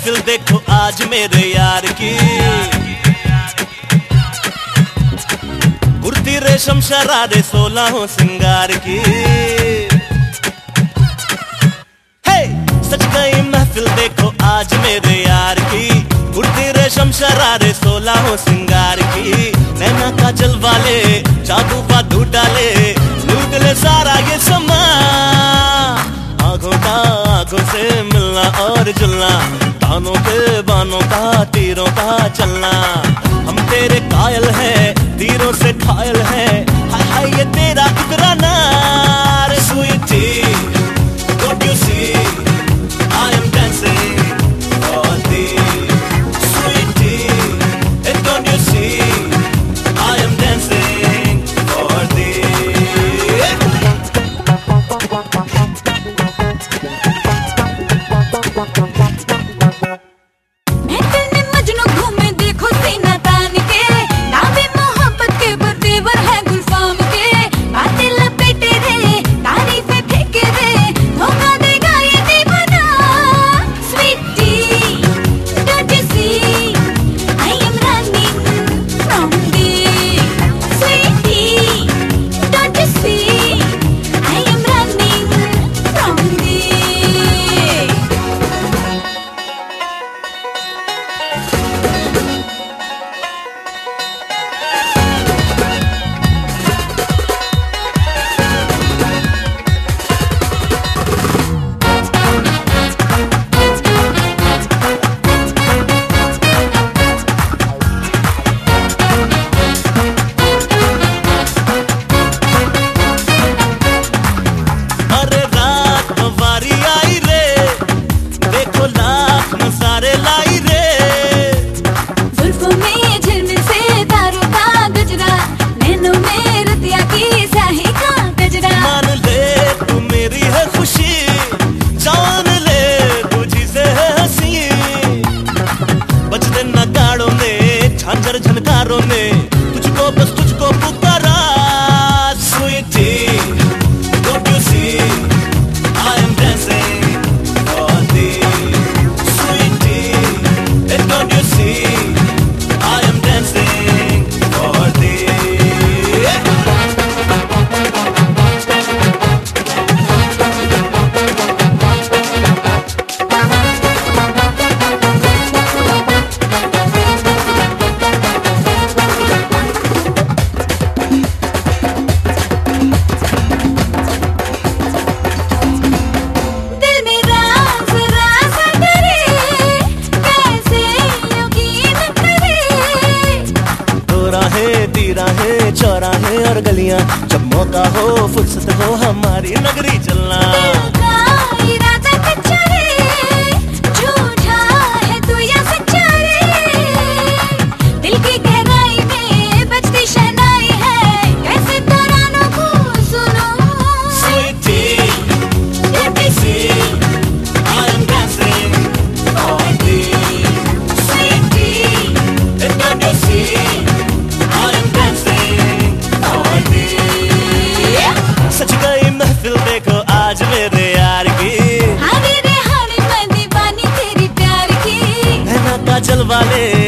महफिल देखो आज मेरे यार की। कुर्ती, रेशम, शरारे सोला हो सिंगार की। हे सच गई महफिल देखो आज मेरे यार की। कुर्ती, रेशम, शरारे सोला हो सिंगार की। नैना का जल वाले, जादू दू डाले लूटले सारा ये समा। आँखों का आँखों से मिलना और जुलना। निशानों के बानों का, तीरों का चलना। हम तेरे कायल हैं, तीरों से घायल हैं चौराहे तीराहे चौराहे और गलियाँ। जब मौका हो फुर्सत हो हमारी नगरी चलना। vale